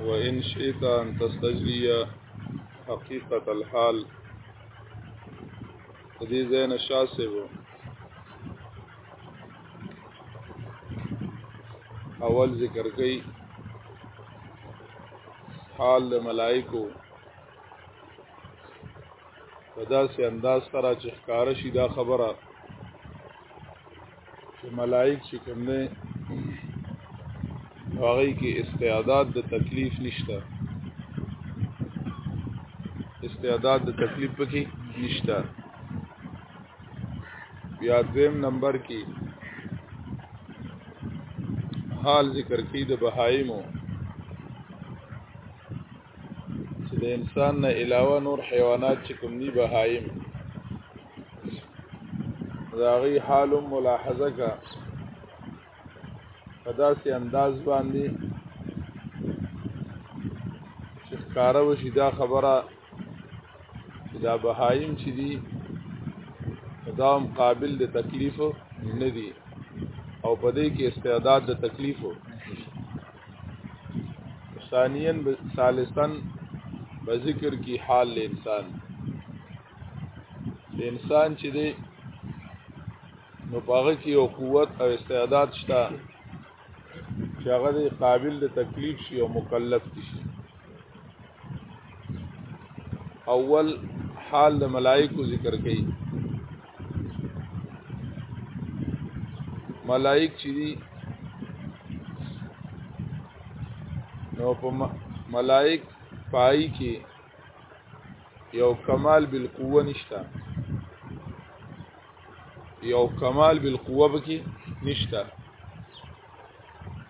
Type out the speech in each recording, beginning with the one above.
وإن شئت أن تستجلي حقيقة الحال دې زین شاسب اول ذکر کړي حال د ملائکو په داسې انداز سره چې ښکار شي دا خبره چې ملائک چې کوم دی هغه کې استعداد د تکلیف نشته استعداد د تکلیف پکې نشته بیا دویم نمبر کې حال ذکر کی د بهایمو چې د انسان نه علاوه نور حیوانات چې کوم دي بهایم راغی حال ملاحظه کا په داسې انداز باندې چې ښکاره وشي دا خبره چې دا بهایم چې دي دا هم قابل د تکلیف نه دي او په دې کې استعداد د تکلیف ثانيا ثالثا په ذکر کې حال انسان انسان چې دی نو پاغه کې یو قوت او استعداد شته چې هغه قابل د تکلیف شي او مکلف شي اول حال د ملائکو ذکر کړي ملائک چې دي نو په ملائک پای کې یو کمال بالقوه نشته یو کمال بالقوه بکی نشته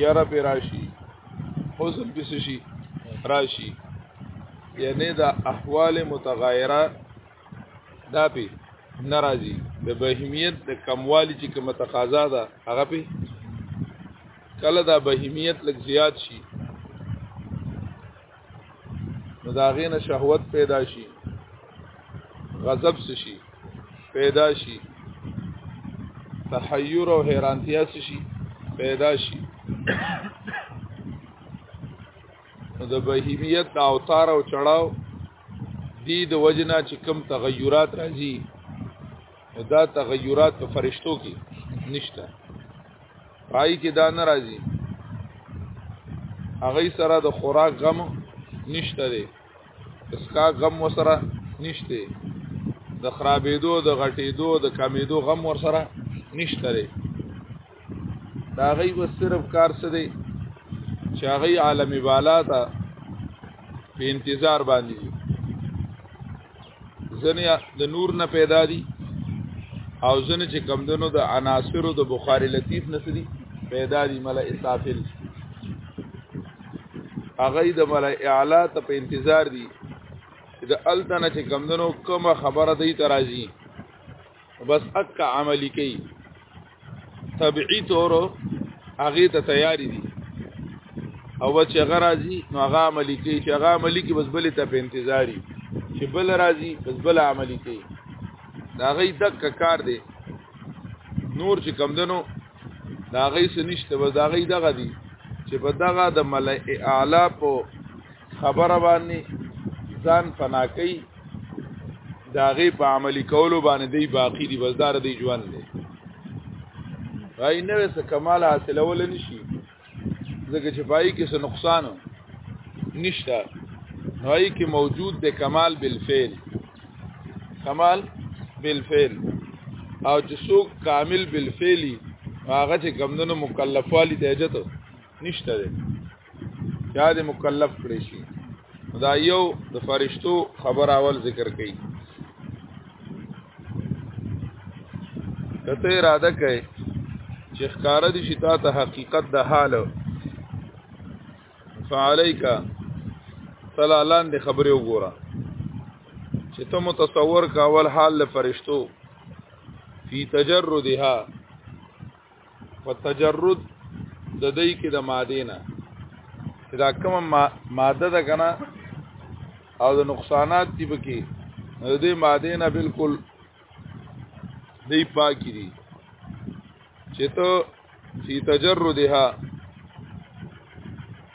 یاره پی راشی حسن پی سشی راشی یعنی دا احوال متغیره دا پی ناراضی د بهیمیت د کموالی چې کومه تقاضا ده هغه پی کله دا بهیمیت لږ زیات شي نو دا غینه شهوت پیدا شي غضب شي پیدا شي تحیر او حیرانتیا شي پیدا شي نو د بهیمیت د اوتار او چړاو دی د وجنا چې کم تغیرات راځي دا تغیرات په فرشتو کې نشته پای کې دا نه راځي هغه سره د خوراک غم نشته دی اسکا غم وسره نشته د خرابېدو د غټېدو د کمېدو غم ورسره نشته لري دا غي بس صرف کار څه دی چې هغه عالم بالا ته په انتظار باندې دي ځنې د نور نه پیدا دي او ځنې چې کمدنو د عناصرو د بخاری لطیف نسدي پیدا دي مل اسافل هغه د ملای اعلی ته په انتظار دي د التنه چې کمندنو کومه خبره دی ترازی بس اک عملی کوي طبيعي تور هغه ته تیاری دي او چې هغه راځي نو هغه عملی کوي چې هغه عملی کې بس بلې ته په انتظاری چې بل راځي بس بل عملی کوي دا غي دک کار دی نور چې کمندنو دا غي سنشته و دا غي دغه دي چې په دغه د ملئ اعلی په خبره باندې ځان فنا کوي دا غي په عملی کولو باندې دی باقی دی بازار دی ژوند دی راي نه وسه کمال حاصلول نشي ځکه چې پای کې څه نقصان نشته نوای کې موجود د کمال بالفعل کمال بالفعل او چې څوک کامل بالفعلی هغه چې کمندونو مکلفوالی ته اجازه نشته ده چا دې مکلف کړی شي دا یو د فرشتو خبر اول ذکر کړي کته اراده کوي چې ښکار دي چې تا ته حقیقت د حال فعليك تلا لاندې خبره وګوره چې ته متصور کا اول حال له فرشتو فی تجردها په تجرد د دې کې د ماده نه چې دا کومه ماده ده کنه او د نقصانات دی پکې د دې ماده نه بالکل دی پاکي دي چې ته فی تجردها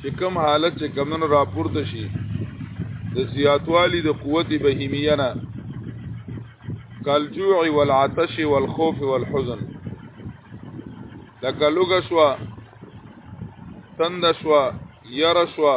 چې کوم حالت چې کمونو راپورته شي د زیاتوالی د قوت بهیمیه نه کالجوع والعطش والخوف والحزن لکه لوګه شوه تند شوه یره شوه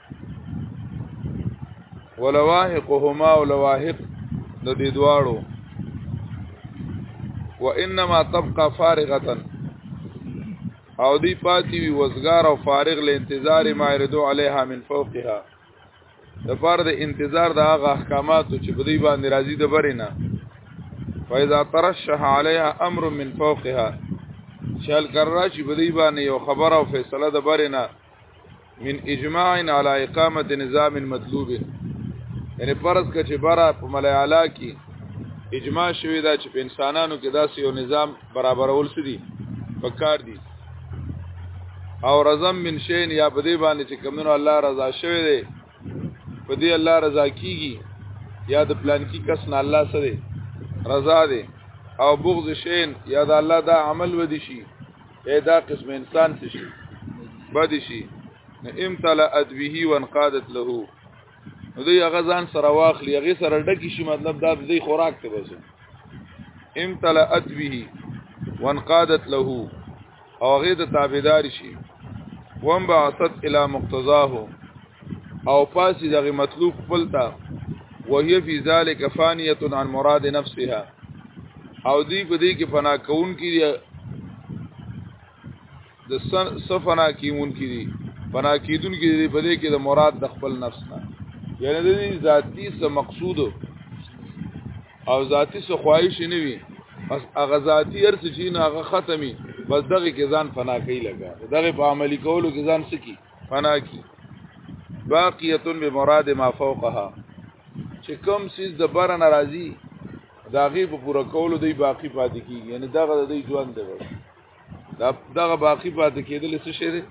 ولواحقهما او لواحق د دې دواړو وانما تبقى فارغه او دی پاتې وي وزګار او فارغ له انتظار ما يردو عليها من فوقها د پار د انتظار د هغه احکاماتو چې په دې باندې راځي د برینه فاذا ترشح عليها امر من فوقها شال کرا چې په دې باندې یو خبر او فیصله د برینه من اجماع علی اقامه نظام مطلوب یعنی فرض کچ برا په ملای اعلی کې اجماع شوی دا چې په انسانانو کې داسې یو نظام برابرول سدي پکار دي او رزم من شین یا په دې باندې چې کمنو الله رضا شوی دی په دې الله رضا کیږي یا د پلان کی کس نه الله سره رضا دی او بغض شین یا د الله دا عمل ودی شي اې دا قسم انسان څه شي بد شي نه امتلا ادبه وانقادت له نو دی هغه ځان سره واخلي هغه سره ډکی شي مطلب دا دی خوراک ته بسو امتلا ادبه وانقادت له او هغه د تابعدار شي وان بعثت الى مقتضاه او پاسې دغه مطلوب خپلتا وهي في ذلك فانيه عن مراد نفسها او دی په دې کې فنا کون کې دی د صفنا کیون کې دی فنا کیدون کې دی په دې کې د مراد د خپل نفس نه یعنی د دې ذاتی څه مقصود او ذاتی څه خواهش نه وي بس هغه ذاتی هر څه چې نه هغه ختمي بس دغه کې ځان فنا کوي لګا دغه په عملی کولو کې ځان سکی فنا کی باقیتون به مراد ما فوقها چې کوم سیز د بر ناراضي دا غي په پوره کولو دی باقی پاتې کیږي یعنی دغه د دی ژوند دی دا دغه باقی پاتې کېدل څه شي دی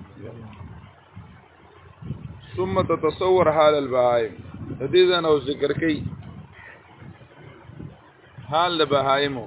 ثم تتصور حال البهائم د دې ځان او ذکر کوي حال د بهائمو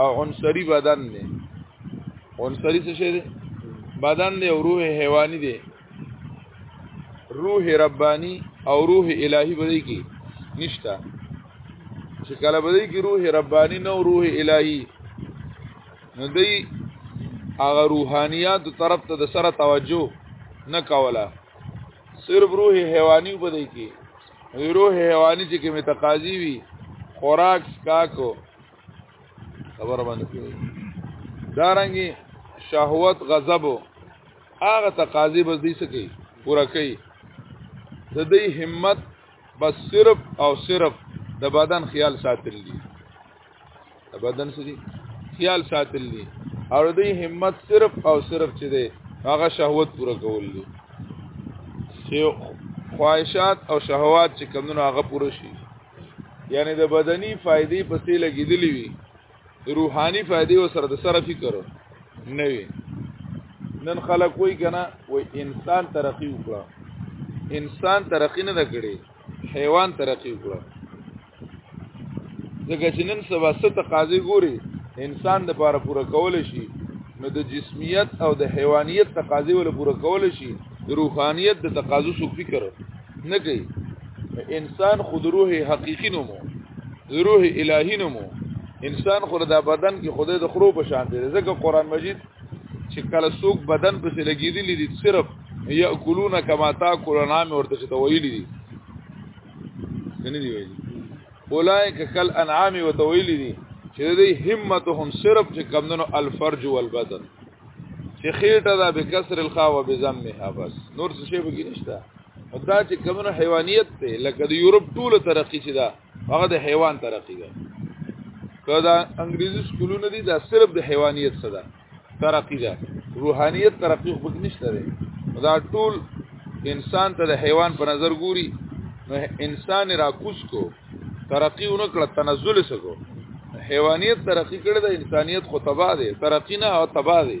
او عنصری بدن دی عنصری څه شی دی بدن دی او روح حیوانی دی روح ربانی او روح الهی بدی کی نشتا چې کله بدی کی روح ربانی نو روح الهی نو دی هغه روحانیات طرف ته د سره توجه نه کوله صرف روح حیوانی بدی کی روح حیوانی چې کې متقاضی وي خوراک سکاکو خبر باندې کوي دارنګي شهوت غضب هغه تقاضي بس دي سکی پورا کوي د دې همت بس صرف او صرف د بدن خیال ساتل دي د بدن سړي خیال ساتل دي او د دې همت صرف او صرف چې دی هغه شهوت پورا کول دي چې خواهشات او شهوات چې کمونه هغه پوره شي یعنی د بدني فائدې پسې لګیدلی وي روحاني فائدې او سره د سره فکر نه وي نن خلک وای کنه وای انسان ترقی وکړه انسان ترقی نه کړي حیوان ترقی وکړه ځکه چې نن سبا ست تقاضي ګوري انسان د پاره پوره کول شي نو د جسمیت او د حیوانیت تقاضي ول پوره کول شي د روحانیت د تقاضو سو فکر نه کوي انسان خود روح حقيقي نومو روح الهي نومو انسان خو د بدن کې خدای د خرو په شان دی ځکه قران مجید چې کله څوک بدن په سره لګیدلی دي صرف یاکلون کما تاکل نام ورته چې تویل دي کنه دی ویلي اولایک کل انعام وتویل دي چې دې همتهم صرف چې کمندونو الفرج والبدن چې خېټه دا به کسر الخا و بزمها بس نور څه شی به کې نشته دا چې کومه حیوانیت ته لکه د یورپ ټول ترقی چې دا هغه د حیوان ترقی ده کدا انګریزي سکولونه دي دا صرف د حیوانیت څخه ده ترقی ده روحانیت ترقی خو نشته ده دا ټول انسان ته د حیوان په نظر ګوري نو انسان را کوس کو ترقی ونکړه تنزل سکو حیوانیت ترقی کړی د انسانیت خو تبا ده ترقی نه او تبا ده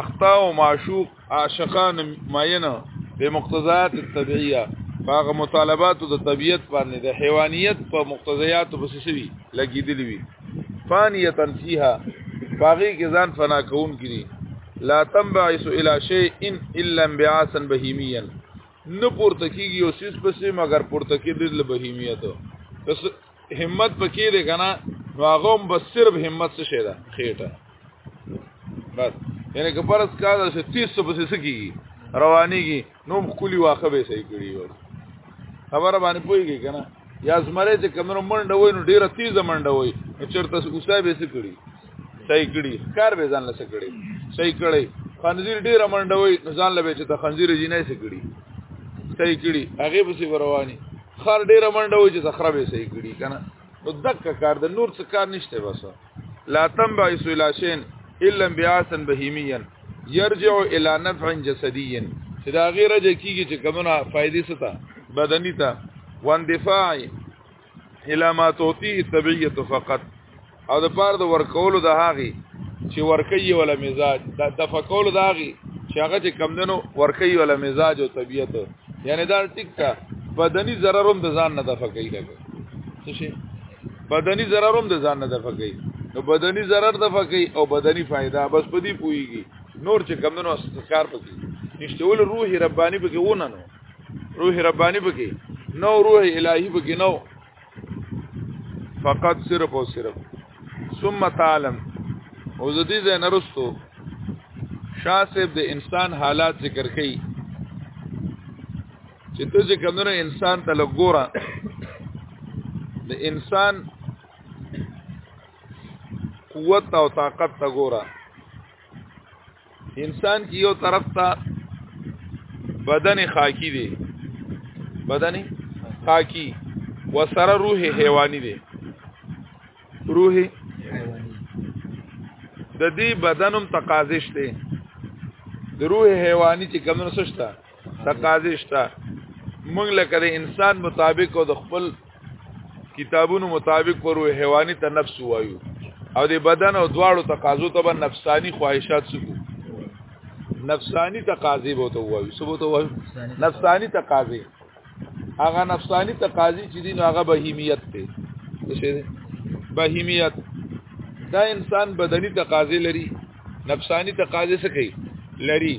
اخطا او معشوق عاشقان ماینه به مقتضیات الطبيعيه هغه مطالبات د طبيعت باندې د حیوانیت په مقتضیات په سسوي لګیدلی وي فانیتن فیها باغی کې ځان فنا کون کړي لا تنبعث الى شيء الا انبعاثا بهیمیا نه پورته کیږي او سیس پسې مگر پورته کیدل بهیمیت همت پکې دی کنه نو هغه هم بس صرف همت څه شي ده خېټه بس یعنی که پرس کا ده چې 30 په څه کیږي روانيږي نو کلی واخه به صحیح کړی و خبره باندې پويږي کنه یا زمره چې کمنو منډه وای نو ډیره تیزه منډه وای چرته اوسه به څه کړی صحیح کړي کار به ځان لسه کړي صحیح کړي خنزیر ډیر منډوي ځان لبه چې ته خنزیر جنې سي کړي صحیح کړي هغه به سي رواني خر ډیر منډوي چې زخره به صحیح کړي کنه نو دک کار د نور څه کار نشته بس لا تم با اسولاشین الا بیاسن بهیمیا يرجع الى نفع جسدي چې دا غیره جکیږي چې کومه فائدې ستا بدني ته واندفاع الا ما توتی طبيعت فقط او د پاره د ورکولو د هاغي چې ورکي ولا مزاج د تفکول د هاغي چې هغه چې کم دنو ورکي ولا مزاج او طبيعت یعنی دا ټیک تا بدني ضرر هم د ځان نه دفقې لګي څه شي بدني ضرر هم د ځان نه دفقې نو بدني ضرر دفقې او بدني فائدہ بس پدی پويږي نور چې کم دنو استکار پکې نشته ول روحي رباني پکې ونه نو روح ربانی بکی نو روح الهی بکی نو فقط صرف او صرف ثم تعلم او زدی زین رستو شاه صاحب د انسان حالات ذکر کړي چې ته چې کمنو انسان ته لګورا د انسان قوت او طاقت ته ګورا انسان کې یو طرف ته بدن خاکی دی بدن خاکی و سره روح حیوانی دی روح د دې بدنم تقاضش دی د روح حیوانی چې کمنو سشته تقاضی شته موږ لکه د انسان مطابق او د خپل کتابونو مطابق پر حیواني ته نفس وایو او د بدن او دواړو تقاضو ته به نفسانی خواهشات سکو نفسانی تقاضی به ته وایو سبو ته وایو نفسانی تقاضی هغه نفسانی تقاضی چې دین هغه بهیمیت ته څه بهیمیت دا انسان بدني تقاضې لري نفسانی تقاضې څه کوي لري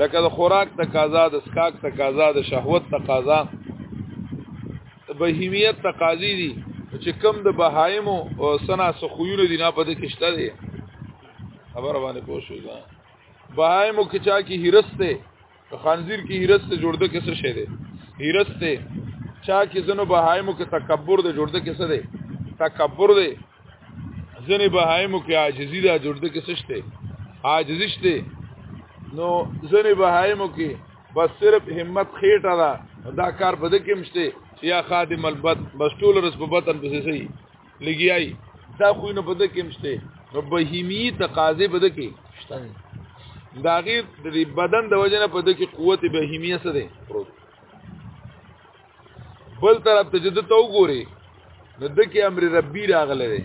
لکه د خوراک تقاضا د سکاک تقاضا د شهوت تقاضا د بهیمیت تقاضې دي چې کم د بهایمو او سنا سخویونه دي نه پد کېشته دي خبر باندې پوه شو بهایمو کې چا کې هرسته د خنزیر کې هیرس ته جوړده کې څه شی دی هیرس ته چا کې زنو بهایمو کې تکبر دی جوړده کې څه دی تکبر دی زنه بهایمو کې عاجزی دا جوړده کې څه شته عاجزی شته نو زنه بهایمو کې بس صرف همت خېټه دا دا کار بده کې مشته یا خادم البت بس ټول رس په بطن پسې سي لګیای دا خو نه بده کې مشته نو بهیمی تقاضې بده کې شته دا غیر د بدن د وجنه په دې کې قوت بهیمیه څه ده پروت بل طرف ته جدت تو ګوري نو د کې امر ربي راغله ده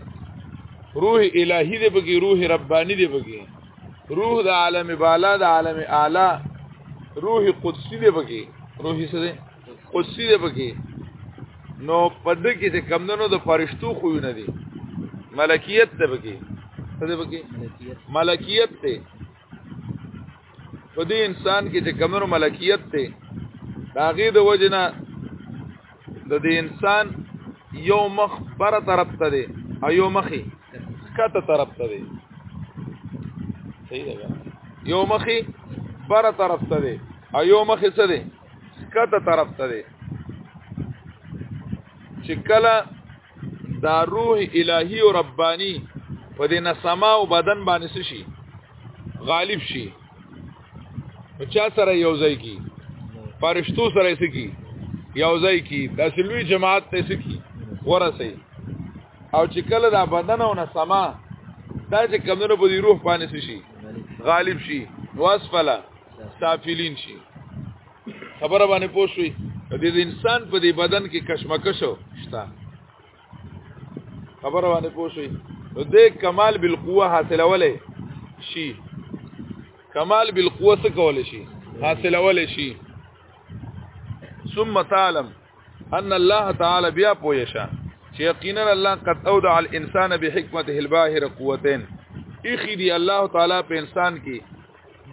روح الهي دې بګي روح رباني دې بګي روح د عالم بالا د عالم اعلی روح قدسی دې بګي روح څه ده قدسی دی پکې نو پد کې چې کمندونو د فرشتو خو نه دي ملکیت دی پکې څه دی پکې ملکیت دی په دې انسان کې چې کمنو ملکیت دی داغه د وجنه د دې انسان یو مخ بر طرف ته دی او یو مخې کته طرف ته دی صحیح ده یو مخې بر طرف ته دی او یو مخې څه دی کته طرف ته دی چې کله دا روح الهي او رباني په دې نسما او بدن باندې شي غالب شي په چا سره یو ځای کی فرشتو سره یې سکی یو ځای کی د سلوی جماعت ته سکی ورسي او چې کله دا بدن او نسما دا چې کمونو په دې روح باندې شي غالب شي واسفلا سافلین شي خبره باندې پوښوي د انسان په دې بدن کې کشمکش شته خبره باندې پوښوي نو د کمال بالقوه حاصلولې شي کمال بالقوه څه کول شي حاصلولې شي ثم تعلم ان الله تعالی بیا پوي شه چې یقینا الله قد اودع الانسان بحکمته الباهره قوتين اخی دی الله تعالی په انسان کې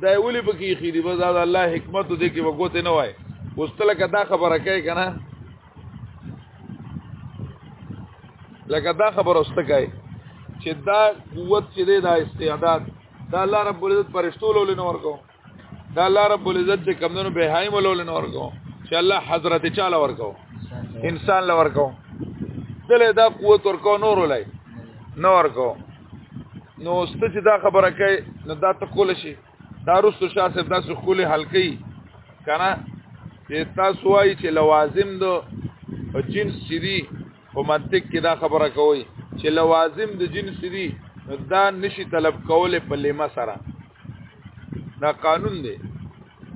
دا ویلي پکې خېری بس دا الله حکمت دې کې وګوتې نه وای وستله کدا خبره کوي کنه لکه دا خبره واست کوي چې دا قوت چې دی دا استعداد دا الله رب العزت پرشتو لول نه ورکو دا الله رب العزت چې کمندونو به هایم لول نه ورکو چې الله حضرت چاله ورکو انسان لور ورکو دله دا قوت ورکو نور ولای نور ورکو نو ست چې دا خبره کوي نو دا ته کول شي دا رسو شاه صاحب تاسو خول حل کوي کنه چې تاسو وايي چې لوازم دو جنس سری او منطق کې دا خبره کوي چې لوازم د جنس سری دا نشي طلب کوله په لمه سره دا قانون دی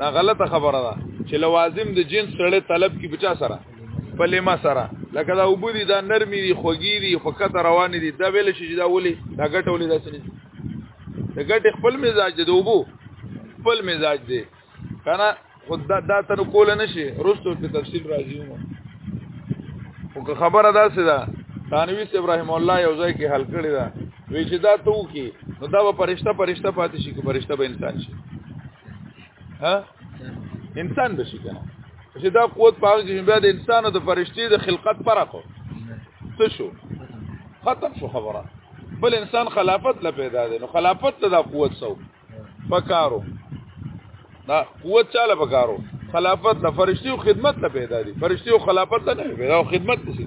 دا غلطه خبره ده چې لوازم د جنس سره طلب کی بچا سره په لما سره لکه دا وبو دي دا نرمي دي خوږي دي فقط روان دي دا ویل شي دا ولي دا ګټه ولي دا سني دا ګټه خپل مزاج دی وبو خپل مزاج دی کنه خود دا, دا تر کول نه شي رستو په تفصیل راځي مو او که خبره دا سه ده تانوی ابراهيم الله یو ځای کې حل کړی دا وی چې دا تو کې نو دا پرشتہ پرشتہ پاتې شي کې پرشتہ به انسان شي ها انسان بشي کنه چې دا قوت پاره کې بیا د انسان او د فرشتي د خلقت فرق څه شو ختم شو خبره بل انسان خلافت لا پیدا دی نو خلافت ته دا قوت سو پکارو دا قوت چاله پکارو خلافت لا فرشتي او خدمت لا پیدا دي فرشتي او خلافت لا نه پیدا او خدمت څه دي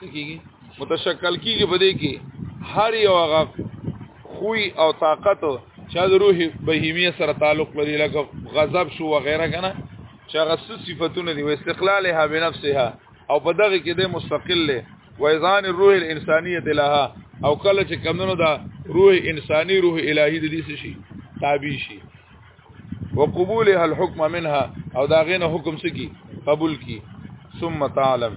کیږي متشکل کیږي په دې کې هر یو هغه خوې او طاقت چې د روح بهیمیه سره تعلق لري لکه غضب شو وغیرہ کنه چې هغه صفاتونه دي او استقلالها بنفسها او په دغه کې د مستقل له ویزان الروح الانسانیه لها او کله چې کمونو دا روح انساني روح الهي د دې شي تابع شي وقبولها الحكم منها او دا غینه حکم سکی قبول کی ثم تعلم